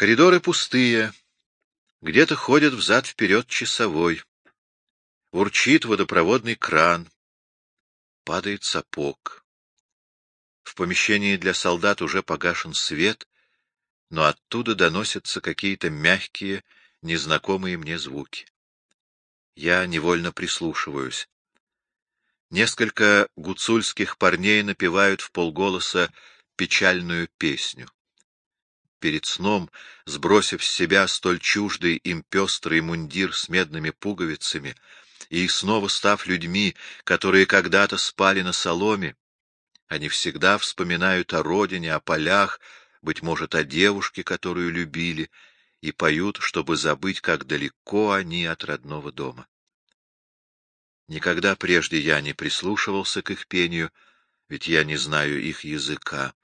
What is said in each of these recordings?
Коридоры пустые, где-то ходит взад-вперед часовой. Урчит водопроводный кран. Падает сапог. В помещении для солдат уже погашен свет, но оттуда доносятся какие-то мягкие, незнакомые мне звуки. Я невольно прислушиваюсь. Несколько гуцульских парней напевают в полголоса печальную песню. Перед сном, сбросив с себя столь чуждый им пестрый мундир с медными пуговицами, и снова став людьми, которые когда-то спали на соломе, они всегда вспоминают о родине, о полях, быть может, о девушке, которую любили, и поют, чтобы забыть, как далеко они от родного дома. Никогда прежде я не прислушивался к их пению, ведь я не знаю их языка.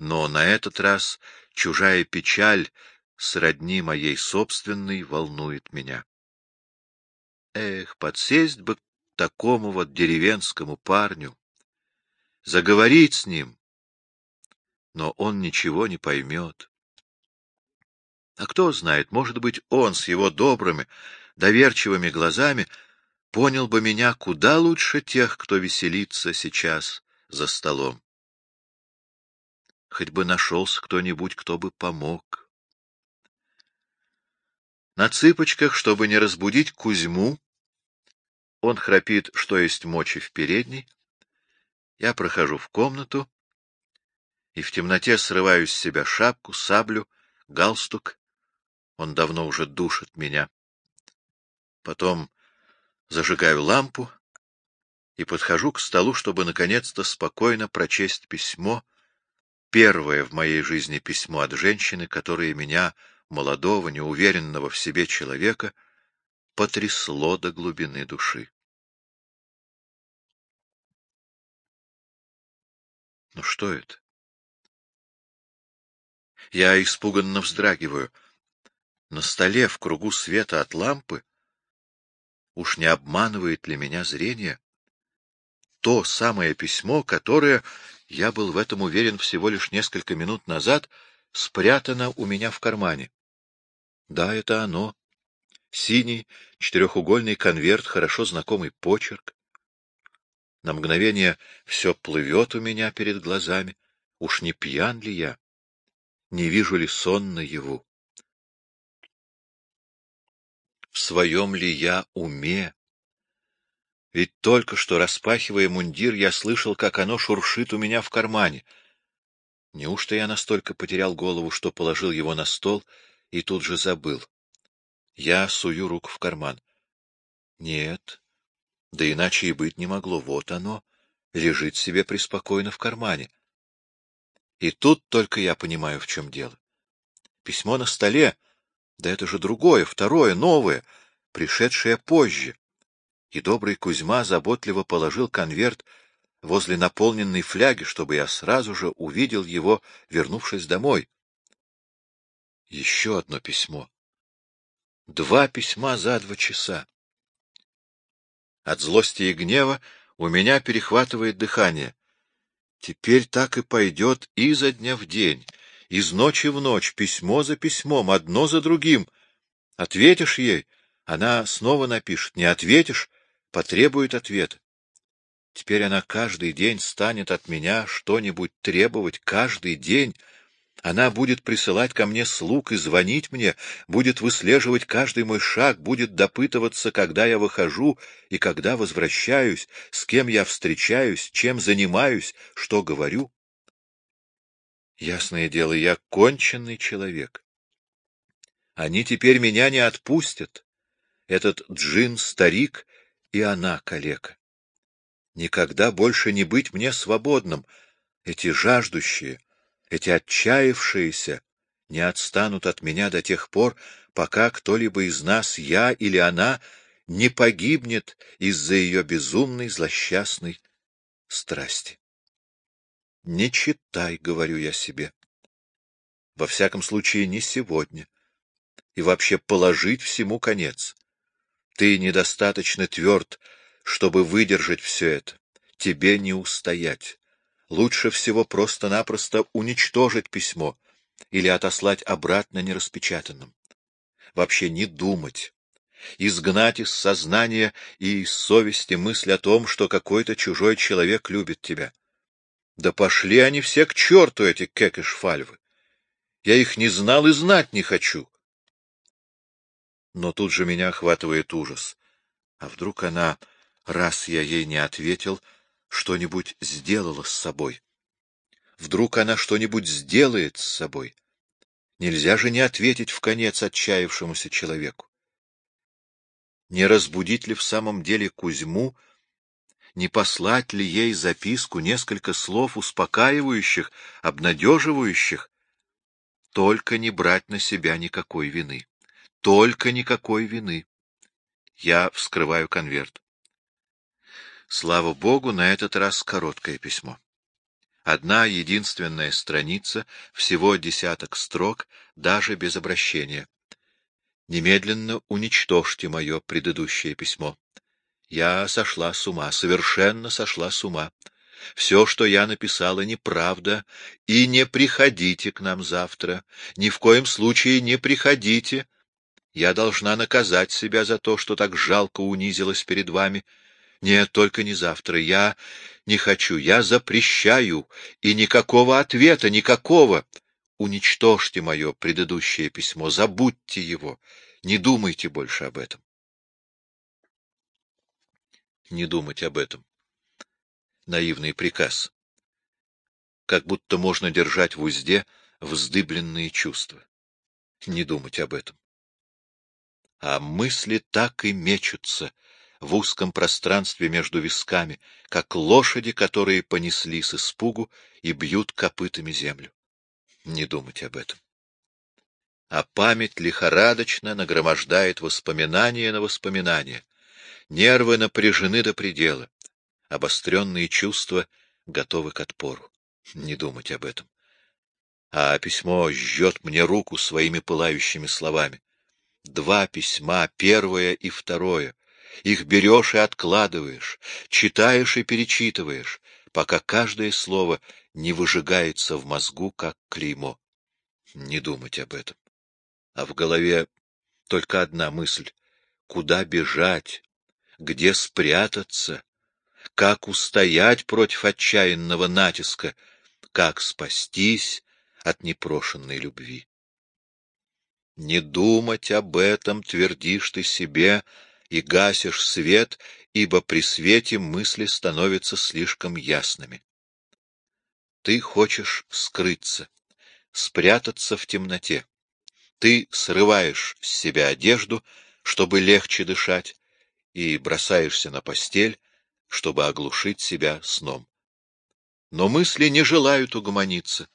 Но на этот раз чужая печаль, сродни моей собственной, волнует меня. Эх, подсесть бы к такому вот деревенскому парню, заговорить с ним, но он ничего не поймет. А кто знает, может быть, он с его добрыми, доверчивыми глазами — понял бы меня куда лучше тех, кто веселится сейчас за столом. Хоть бы нашелся кто-нибудь, кто бы помог. На цыпочках, чтобы не разбудить Кузьму, он храпит, что есть мочи в передней. Я прохожу в комнату и в темноте срываю с себя шапку, саблю, галстук. Он давно уже душит меня. Потом зажигаю лампу и подхожу к столу, чтобы наконец-то спокойно прочесть письмо, первое в моей жизни письмо от женщины, которое меня, молодого, неуверенного в себе человека, потрясло до глубины души. Ну что это? Я испуганно вздрагиваю. На столе в кругу света от лампы Уж не обманывает ли меня зрение? То самое письмо, которое, я был в этом уверен всего лишь несколько минут назад, спрятано у меня в кармане. Да, это оно. Синий четырехугольный конверт, хорошо знакомый почерк. На мгновение все плывет у меня перед глазами. Уж не пьян ли я? Не вижу ли сон наяву? в своем ли я уме. Ведь только что, распахивая мундир, я слышал, как оно шуршит у меня в кармане. Неужто я настолько потерял голову, что положил его на стол и тут же забыл? Я сую руку в карман. Нет, да иначе и быть не могло. Вот оно, лежит себе преспокойно в кармане. И тут только я понимаю, в чем дело. Письмо на столе — да это же другое, второе, новое, пришедшее позже. И добрый Кузьма заботливо положил конверт возле наполненной фляги, чтобы я сразу же увидел его, вернувшись домой. Еще одно письмо. Два письма за два часа. От злости и гнева у меня перехватывает дыхание. Теперь так и пойдет изо дня в день, из ночи в ночь, письмо за письмом, одно за другим. Ответишь ей, она снова напишет. Не ответишь, потребует ответа. Теперь она каждый день станет от меня что-нибудь требовать, каждый день. Она будет присылать ко мне слуг и звонить мне, будет выслеживать каждый мой шаг, будет допытываться, когда я выхожу и когда возвращаюсь, с кем я встречаюсь, чем занимаюсь, что говорю. Ясное дело, я конченый человек. Они теперь меня не отпустят. Этот джин-старик и она калека. Никогда больше не быть мне свободным. Эти жаждущие, эти отчаявшиеся не отстанут от меня до тех пор, пока кто-либо из нас, я или она, не погибнет из-за ее безумной злосчастной страсти. Не читай, говорю я себе. Во всяком случае, не сегодня. И вообще положить всему конец. Ты недостаточно тверд, чтобы выдержать все это. Тебе не устоять. Лучше всего просто-напросто уничтожить письмо. или отослать обратно нераспечатанным. Вообще не думать, изгнать из сознания и из совести мысль о том, что какой-то чужой человек любит тебя. Да пошли они все к черту, эти кекеш-фальвы! Я их не знал и знать не хочу. Но тут же меня охватывает ужас. А вдруг она, раз я ей не ответил, что-нибудь сделала с собой? Вдруг она что-нибудь сделает с собой? Нельзя же не ответить в конец отчаявшемуся человеку. Не разбудить ли в самом деле Кузьму, не послать ли ей записку, несколько слов успокаивающих, обнадеживающих, только не брать на себя никакой вины. Только никакой вины. Я вскрываю конверт. Слава богу, на этот раз короткое письмо. Одна единственная страница, всего десяток строк, даже без обращения. Немедленно уничтожьте мое предыдущее письмо. Я сошла с ума, совершенно сошла с ума. Все, что я написала, неправда, и не приходите к нам завтра. Ни в коем случае не приходите. Я должна наказать себя за то, что так жалко унизилась перед вами. Нет, только не завтра. Я не хочу, я запрещаю, и никакого ответа, никакого. Уничтожьте мое предыдущее письмо, забудьте его, не думайте больше об этом. Не думать об этом наивный приказ. Как будто можно держать в узде вздыбленные чувства. Не думать об этом. А мысли так и мечутся в узком пространстве между висками, как лошади, которые понесли с испугу и бьют копытами землю. Не думать об этом. А память лихорадочно нагромождает воспоминания на воспоминания. Нервы напряжены до предела обостренные чувства готовы к отпору. Не думать об этом. А письмо жжет мне руку своими пылающими словами. Два письма, первое и второе. Их берешь и откладываешь, читаешь и перечитываешь, пока каждое слово не выжигается в мозгу, как клеймо. Не думать об этом. А в голове только одна мысль — куда бежать, где спрятаться, как устоять против отчаянного натиска, как спастись от непрошенной любви. Не думать об этом твердишь ты себе и гасишь свет, ибо при свете мысли становятся слишком ясными. Ты хочешь скрыться, спрятаться в темноте. Ты срываешь с себя одежду, чтобы легче дышать, и бросаешься на постель, чтобы оглушить себя сном. Но мысли не желают угомониться.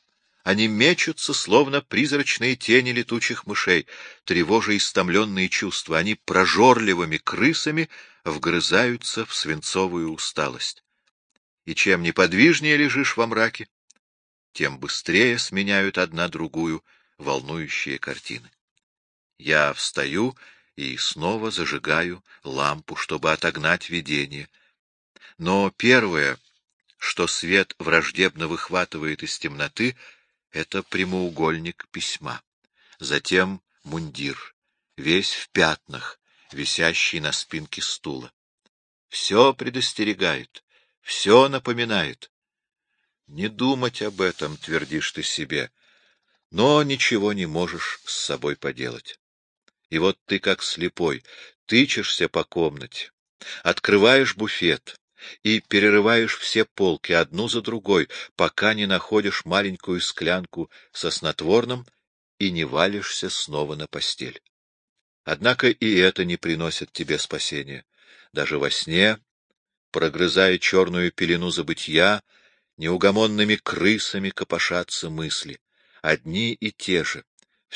Они мечутся, словно призрачные тени летучих мышей, тревожа истомленные чувства. Они прожорливыми крысами вгрызаются в свинцовую усталость. И чем неподвижнее лежишь во мраке, тем быстрее сменяют одна другую волнующие картины. Я встаю и снова зажигаю лампу, чтобы отогнать видение — но первое, что свет враждебно выхватывает из темноты, — это прямоугольник письма. Затем мундир, весь в пятнах, висящий на спинке стула. Все предостерегает, все напоминает. Не думать об этом, твердишь ты себе, но ничего не можешь с собой поделать. И вот ты, как слепой, тычешься по комнате, открываешь буфет, и перерываешь все полки одну за другой, пока не находишь маленькую склянку со снотворным и не валишься снова на постель. Однако и это не приносит тебе спасения. Даже во сне, прогрызая черную пелену забытья, неугомонными крысами копошатся мысли, одни и те же,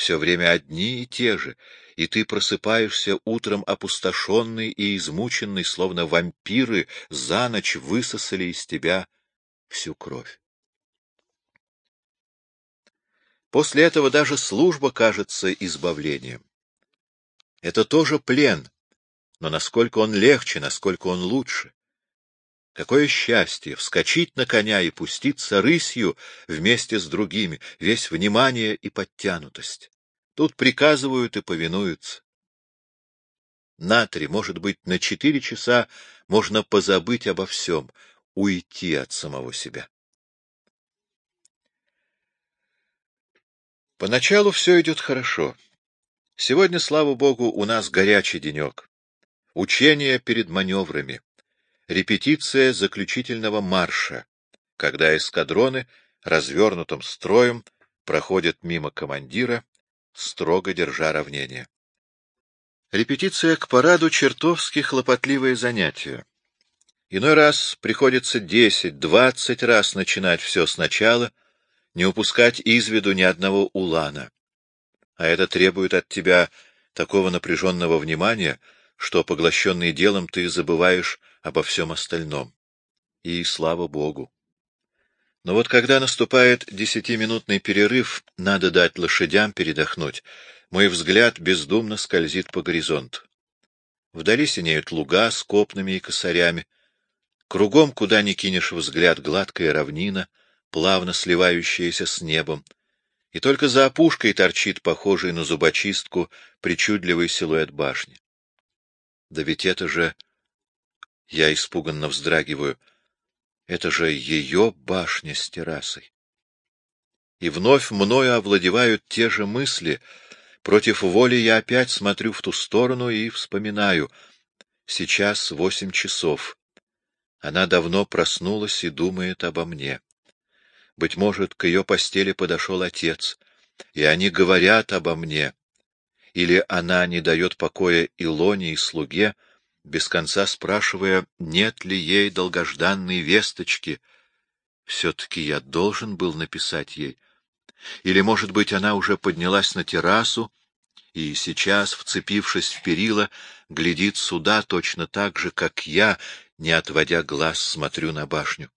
все время одни и те же, и ты просыпаешься утром опустошенный и измученный, словно вампиры за ночь высосали из тебя всю кровь. После этого даже служба кажется избавлением. Это тоже плен, но насколько он легче, насколько он лучше. Какое счастье вскочить на коня и пуститься рысью вместе с другими, весь внимание и подтянутость. Тут приказывают и повинуются. На три, может быть, на четыре часа можно позабыть обо всем, уйти от самого себя. Поначалу все идет хорошо. Сегодня, слава богу, у нас горячий денек. Учение перед маневрами. Репетиция заключительного марша, когда эскадроны развернутым строем проходят мимо командира, строго держа равнение. Репетиция к параду — чертовски хлопотливое занятие. Иной раз приходится десять-двадцать раз начинать все сначала — не упускать из виду ни одного улана. А это требует от тебя такого напряженного внимания, что, поглощенный делом, ты забываешь обо всем остальном. И слава Богу! Но вот когда наступает десятиминутный перерыв, надо дать лошадям передохнуть. Мой взгляд бездумно скользит по горизонту. Вдали синеют луга с копнами и косарями. Кругом, куда ни кинешь взгляд, гладкая равнина — плавно сливающаяся с небом, и только за опушкой торчит похожий на зубочистку причудливый силуэт башни. Да ведь это же... Я испуганно вздрагиваю. Это же ее башня с террасой. И вновь мною овладевают те же мысли. Против воли я опять смотрю в ту сторону и вспоминаю. Сейчас восемь часов. Она давно проснулась и думает обо мне. Быть может, к ее постели подошел отец, и они говорят обо мне. Или она не дает покоя Илоне и слуге, без конца спрашивая, нет ли ей долгожданной весточки. Все-таки я должен был написать ей. Или, может быть, она уже поднялась на террасу, и сейчас, вцепившись в перила, глядит сюда точно так же, как я, не отводя глаз, смотрю на башню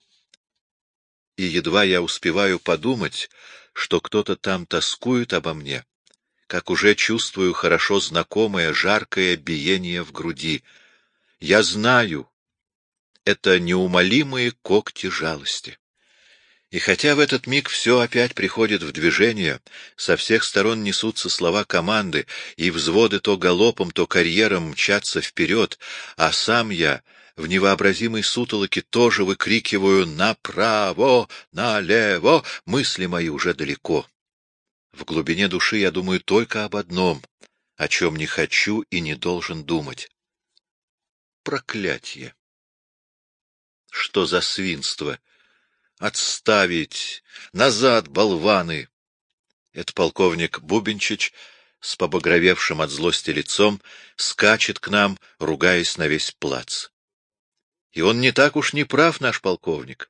и едва я успеваю подумать, что кто-то там тоскует обо мне, как уже чувствую хорошо знакомое жаркое биение в груди. Я знаю, это неумолимые когти жалости. И хотя в этот миг все опять приходит в движение, со всех сторон несутся слова команды, и взводы то галопом, то карьером мчатся вперед, а сам я в невообразимой сутолоке тоже выкрикиваю «Направо! Налево!» Мысли мои уже далеко. В глубине души я думаю только об одном, о чем не хочу и не должен думать. Проклятье! Что за свинство! Отставить! Назад, болваны! Это полковник Бубенчич с побагровевшим от злости лицом скачет к нам, ругаясь на весь плац. И он не так уж не прав, наш полковник.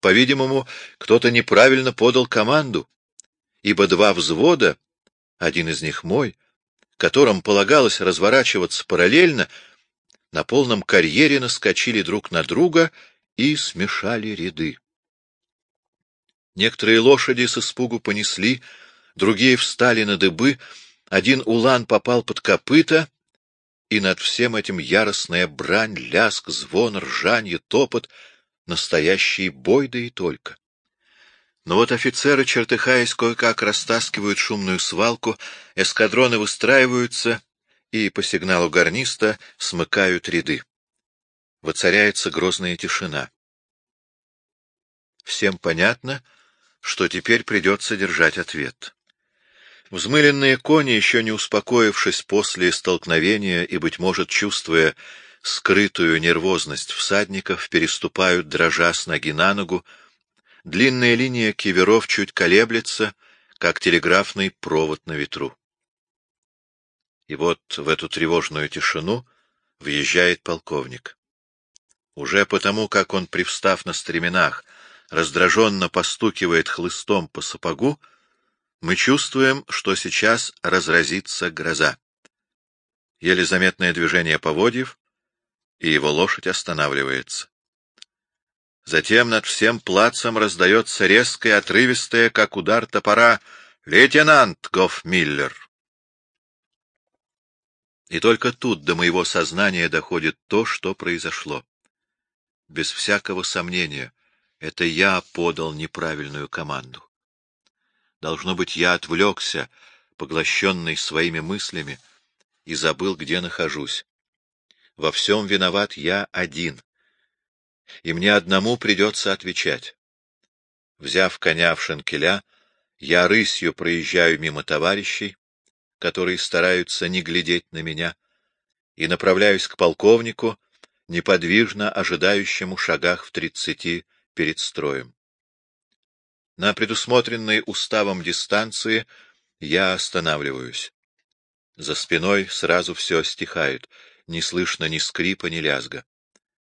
По-видимому, кто-то неправильно подал команду, ибо два взвода, один из них мой, которым полагалось разворачиваться параллельно, на полном карьере наскочили друг на друга и смешали ряды. Некоторые лошади с испугу понесли, другие встали на дыбы, один улан попал под копыта, и над всем этим яростная брань, ляск, звон, ржанье, топот, настоящий бой да и только. Но вот офицеры, чертыхаясь, кое-как растаскивают шумную свалку, эскадроны выстраиваются и по сигналу гарниста смыкают ряды. Воцаряется грозная тишина. Всем понятно, что теперь придется держать ответ. Взмыленные кони, еще не успокоившись после столкновения и, быть может, чувствуя скрытую нервозность всадников, переступают, дрожа с ноги на ногу. Длинная линия киверов чуть колеблется, как телеграфный провод на ветру. И вот в эту тревожную тишину въезжает полковник. Уже потому, как он, привстав на стременах, раздраженно постукивает хлыстом по сапогу, мы чувствуем, что сейчас разразится гроза. Еле заметное движение поводьев, и его лошадь останавливается. Затем над всем плацем раздается резкое, отрывистое, как удар топора, «Лейтенант Гофмиллер!» И только тут до моего сознания доходит то, что произошло. без всякого сомнения, это я подал неправильную команду. Должно быть, я отвлекся, поглощенный своими мыслями, и забыл, где нахожусь. Во всем виноват я один, и мне одному придется отвечать. Взяв коня в шенкеля, я рысью проезжаю мимо товарищей, которые стараются не глядеть на меня, и направляюсь к полковнику, неподвижно ожидающему шагах в тридцати перед строем. На предусмотренной уставом дистанции я останавливаюсь. За спиной сразу все стихает, не слышно ни скрипа, ни лязга.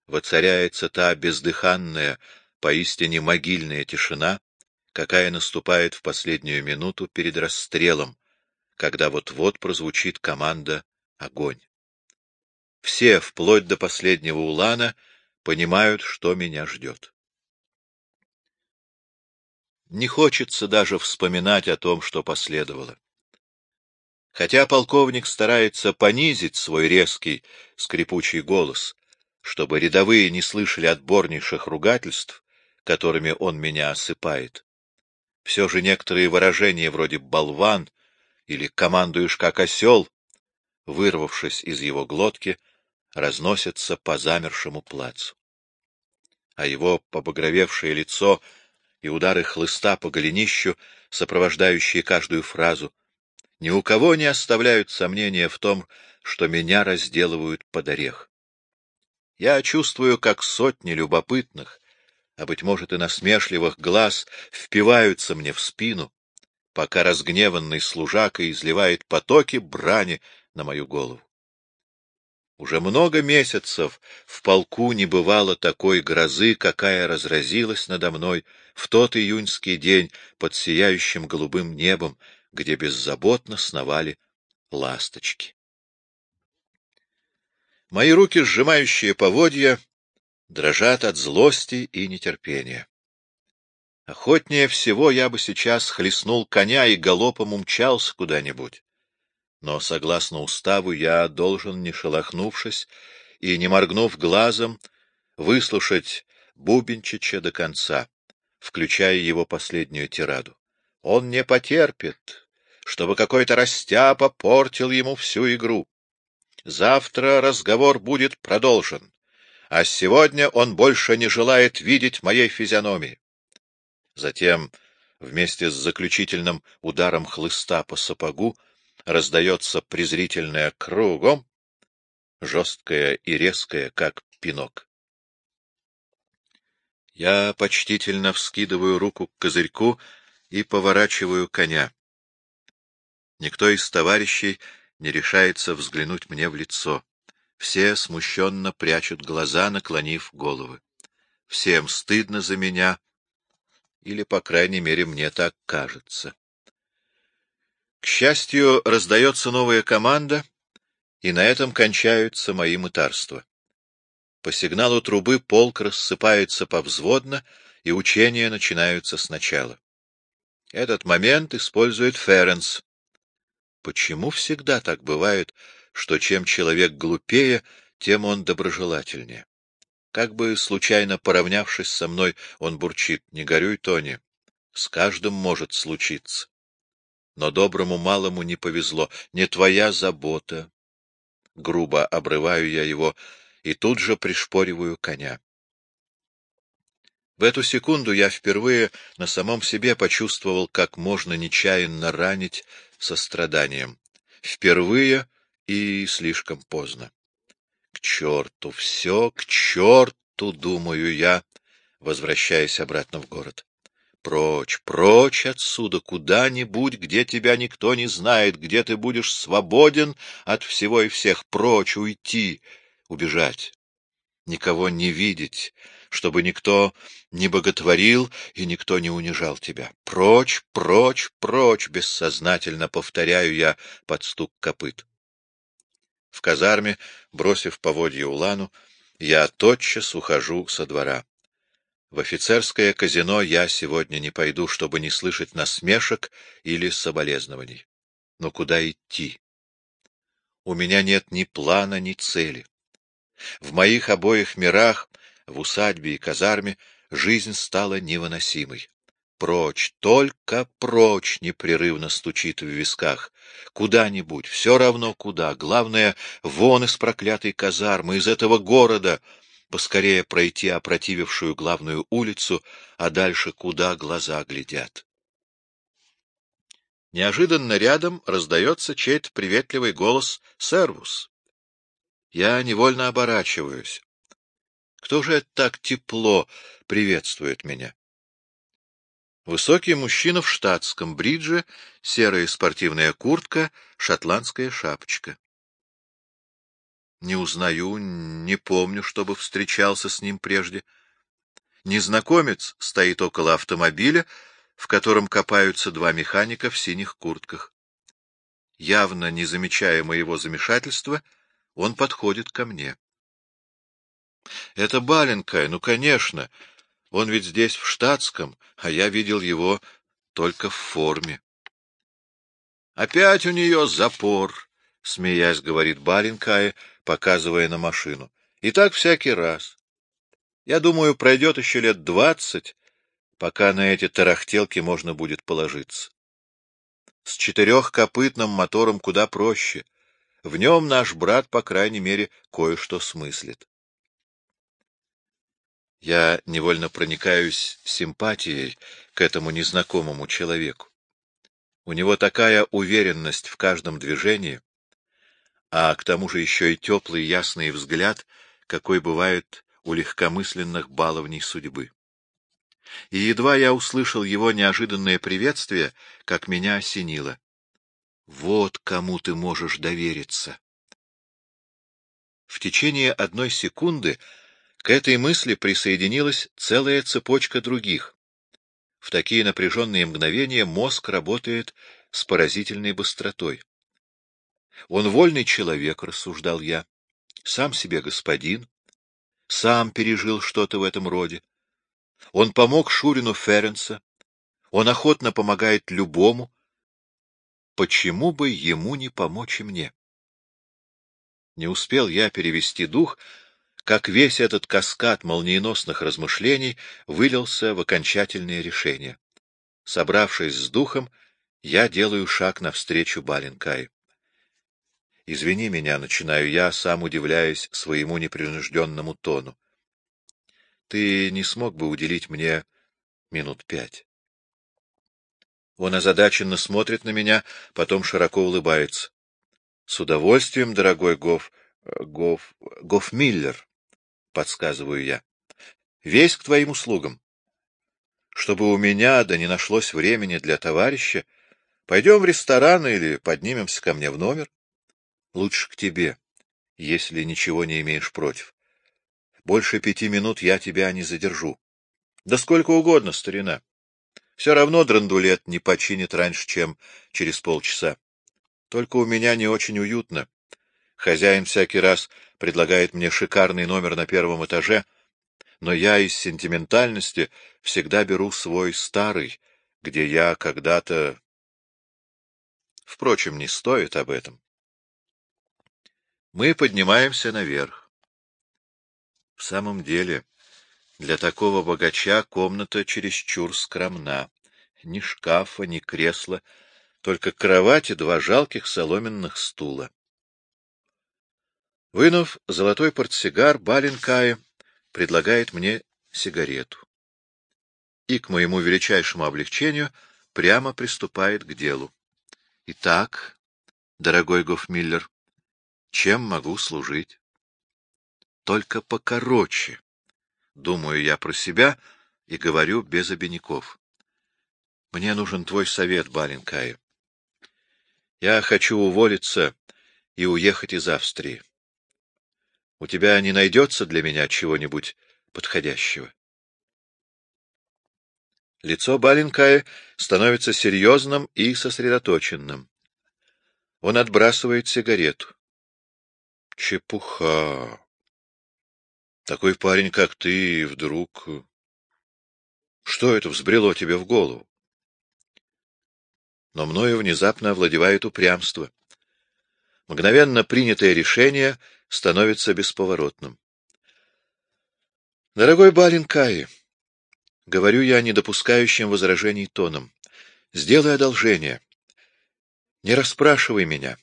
Воцаряется та бездыханная, поистине могильная тишина, какая наступает в последнюю минуту перед расстрелом, когда вот-вот прозвучит команда «Огонь». Все, вплоть до последнего улана, понимают, что меня ждет. Не хочется даже вспоминать о том, что последовало. Хотя полковник старается понизить свой резкий, скрипучий голос, чтобы рядовые не слышали отборнейших ругательств, которыми он меня осыпает, все же некоторые выражения вроде «болван» или «командуешь как осел», вырвавшись из его глотки, разносятся по замершему плацу. А его побагровевшее лицо и удары хлыста по голенищу, сопровождающие каждую фразу, ни у кого не оставляют сомнения в том, что меня разделывают под орех. Я чувствую, как сотни любопытных, а, быть может, и насмешливых глаз впиваются мне в спину, пока разгневанный служака изливает потоки брани на мою голову. Уже много месяцев в полку не бывало такой грозы, какая разразилась надо мной в тот июньский день под сияющим голубым небом, где беззаботно сновали ласточки. Мои руки, сжимающие поводья, дрожат от злости и нетерпения. Охотнее всего я бы сейчас хлестнул коня и галопом умчался куда-нибудь. Но, согласно уставу, я должен, не шелохнувшись и не моргнув глазом, выслушать Бубенчича до конца, включая его последнюю тираду. Он не потерпит, чтобы какой-то растяпа портил ему всю игру. Завтра разговор будет продолжен, а сегодня он больше не желает видеть моей физиономии. Затем, вместе с заключительным ударом хлыста по сапогу, раздается презрительное кругом, жесткое и резкое, как пинок. Я почтительно вскидываю руку к козырьку и поворачиваю коня. Никто из товарищей не решается взглянуть мне в лицо. Все смущенно прячут глаза, наклонив головы. Всем стыдно за меня, или, по крайней мере, мне так кажется. К счастью, раздается новая команда, и на этом кончаются мои мытарства. По сигналу трубы полк рассыпается повзводно, и учения начинаются сначала. Этот момент использует Ференс, Почему всегда так бывает, что чем человек глупее, тем он доброжелательнее? Как бы, случайно поравнявшись со мной, он бурчит, не горюй, Тони, с каждым может случиться. Но доброму малому не повезло, не твоя забота. Грубо обрываю я его и тут же пришпориваю коня. В эту секунду я впервые на самом себе почувствовал, как можно нечаянно ранить состраданием. Впервые и слишком поздно. К черту, все к черту, думаю я, возвращаясь обратно в город. Прочь, прочь отсюда, куда-нибудь, где тебя никто не знает, где ты будешь свободен от всего и всех, прочь, уйти, убежать, никого не видеть, чтобы никто не боготворил и никто не унижал тебя. Прочь, прочь, прочь, бессознательно повторяю я под стук копыт. В казарме, бросив поводье Улану, я тотчас ухожу со двора. В офицерское казино я сегодня не пойду, чтобы не слышать насмешек или соболезнований. Но куда идти? У меня нет ни плана, ни цели. В моих обоих мирах в усадьбе и казарме жизнь стала невыносимой. Прочь, только прочь непрерывно стучит в висках. Куда-нибудь, все равно куда. Главное, вон из проклятой казармы, из этого города. Поскорее пройти опротивившую главную улицу, а дальше куда глаза глядят. Неожиданно рядом раздается чей-то приветливый голос «Сервус». Я невольно оборачиваюсь. Кто же это так тепло приветствует меня? Высокий мужчина в штатском бридже, серая спортивная куртка, шотландская шапочка. Не узнаю, не помню, чтобы встречался с ним прежде. Незнакомец стоит около автомобиля, в котором копаются два механика в синих куртках. Явно не замечая моего замешательства, он подходит ко мне. — Это Баленкай, ну, конечно, он ведь здесь в штатском, а я видел его только в форме. — Опять у нее запор, — смеясь говорит Баленкая, показывая на машину. — И так всякий раз. Я думаю, пройдет еще лет двадцать, пока на эти тарахтелки можно будет положиться. С четырехкопытным мотором куда проще. В нем наш брат, по крайней мере, кое-что смыслит. Я невольно проникаюсь симпатией к этому незнакомому человеку. У него такая уверенность в каждом движении, а к тому же еще и теплый ясный взгляд, какой бывает у легкомысленных баловней судьбы. И едва я услышал его неожиданное приветствие, как меня осенило. Вот кому ты можешь довериться. В течение одной секунды к этой мысли присоединилась целая цепочка других. В такие напряженные мгновения мозг работает с поразительной быстротой. Он вольный человек, рассуждал я, сам себе господин, сам пережил что-то в этом роде. Он помог Шурину Ференса, он охотно помогает любому. Почему бы ему не помочь и мне? Не успел я перевести дух, как весь этот каскад молниеносных размышлений вылился в окончательное решение. Собравшись с духом, я делаю шаг навстречу Баленкай. Извини меня, начинаю я, сам удивляясь своему непринужденному тону. Ты не смог бы уделить мне минут пять. Он озадаченно смотрит на меня, потом широко улыбается. — С удовольствием, дорогой Гоф... Гоф... Гоф-Миллер подсказываю я. Весь к твоим услугам. Чтобы у меня да не нашлось времени для товарища, пойдем в ресторан или поднимемся ко мне в номер. Лучше к тебе, если ничего не имеешь против. Больше пяти минут я тебя не задержу. Да сколько угодно, старина. Все равно драндулет не починит раньше, чем через полчаса. Только у меня не очень уютно. Хозяин всякий раз предлагает мне шикарный номер на первом этаже, но я из сентиментальности всегда беру свой старый, где я когда-то... Впрочем, не стоит об этом. Мы поднимаемся наверх. В самом деле, для такого богача комната чересчур скромна. Ни шкафа, ни кресла, только кровать и два жалких соломенных стула. Вынув золотой портсигар, Баленкая предлагает мне сигарету. И, к моему величайшему облегчению, прямо приступает к делу. Итак, дорогой Гофмиллер, чем могу служить? Только покороче, думаю я про себя и говорю без обиняков. Мне нужен твой совет, Баленкая. Я хочу уволиться и уехать из Австрии. У тебя не найдется для меня чего-нибудь подходящего? Лицо Баленкая становится серьезным и сосредоточенным. Он отбрасывает сигарету. Чепуха. Такой парень, как ты, вдруг... Что это взбрело тебе в голову? Но мною внезапно овладевает упрямство. Мгновенно принятое решение становится бесповоротным. Дорогой Балин Каи, говорю я не допускающим возражений тоном, сделай одолжение. Не расспрашивай меня.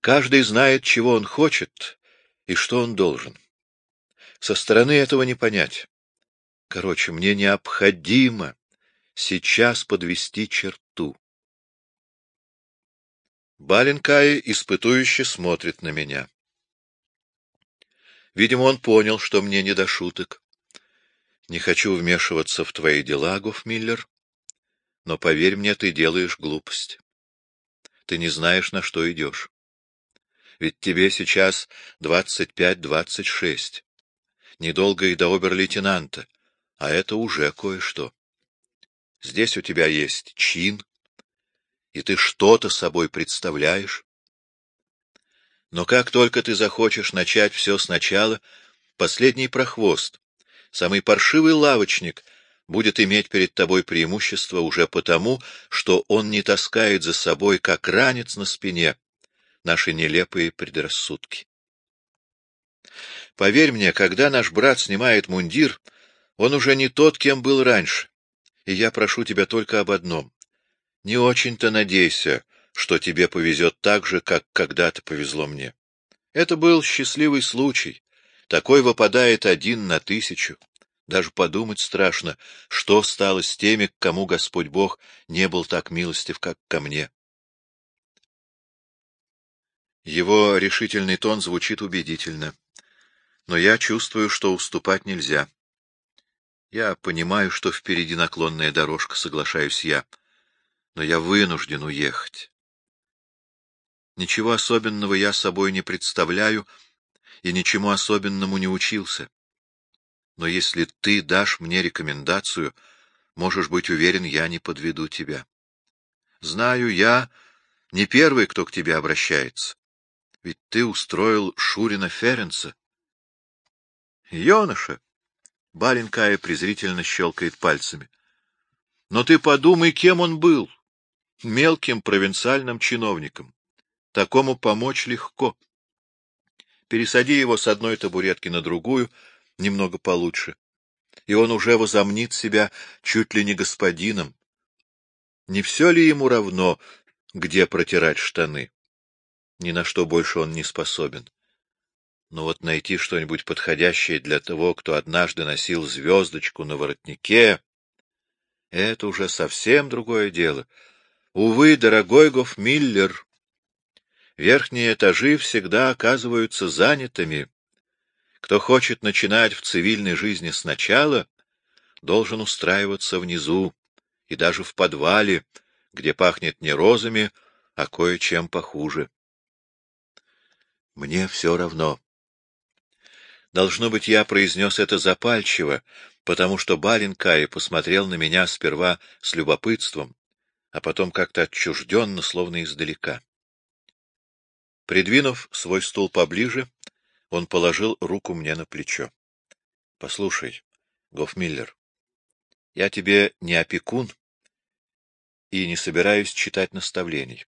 Каждый знает, чего он хочет и что он должен. Со стороны этого не понять. Короче, мне необходимо сейчас подвести черту. Баленкай испытующе смотрит на меня. Видимо, он понял, что мне не до шуток. Не хочу вмешиваться в твои дела, Гофмиллер, но, поверь мне, ты делаешь глупость. Ты не знаешь, на что идешь. Ведь тебе сейчас двадцать пять-двадцать шесть. Недолго и до обер-лейтенанта, а это уже кое-что. Здесь у тебя есть чин, и ты что-то собой представляешь. Но как только ты захочешь начать все сначала, последний прохвост, самый паршивый лавочник будет иметь перед тобой преимущество уже потому, что он не таскает за собой, как ранец на спине, наши нелепые предрассудки. Поверь мне, когда наш брат снимает мундир, он уже не тот, кем был раньше, и я прошу тебя только об одном. Не очень-то надейся, что тебе повезет так же, как когда-то повезло мне. Это был счастливый случай. Такой выпадает один на тысячу. Даже подумать страшно, что стало с теми, к кому Господь Бог не был так милостив, как ко мне. Его решительный тон звучит убедительно. Но я чувствую, что уступать нельзя. Я понимаю, что впереди наклонная дорожка, соглашаюсь я но я вынужден уехать. Ничего особенного я собой не представляю и ничему особенному не учился. Но если ты дашь мне рекомендацию, можешь быть уверен, я не подведу тебя. Знаю, я не первый, кто к тебе обращается. Ведь ты устроил Шурина Ференца. Ёноша! Барин презрительно щелкает пальцами. Но ты подумай, кем он был мелким провинциальным чиновником. Такому помочь легко. Пересади его с одной табуретки на другую, немного получше, и он уже возомнит себя чуть ли не господином. Не все ли ему равно, где протирать штаны? Ни на что больше он не способен. Но вот найти что-нибудь подходящее для того, кто однажды носил звездочку на воротнике, это уже совсем другое дело — Увы, дорогой Гофмиллер, верхние этажи всегда оказываются занятыми. Кто хочет начинать в цивильной жизни сначала, должен устраиваться внизу и даже в подвале, где пахнет не розами, а кое-чем похуже. Мне все равно. Должно быть, я произнес это запальчиво, потому что барин Кай посмотрел на меня сперва с любопытством, а потом как-то отчужденно, словно издалека. Придвинув свой стул поближе, он положил руку мне на плечо. — Послушай, Гофмиллер, я тебе не опекун и не собираюсь читать наставлений.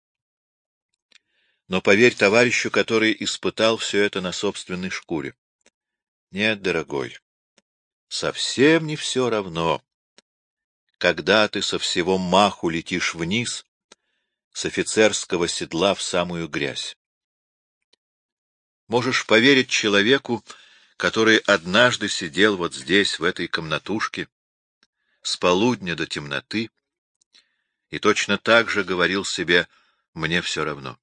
Но поверь товарищу, который испытал все это на собственной шкуре. Нет, дорогой, совсем не все равно, когда ты со всего маху летишь вниз, с офицерского седла в самую грязь. Можешь поверить человеку, который однажды сидел вот здесь, в этой комнатушке, с полудня до темноты, и точно так же говорил себе «мне все равно».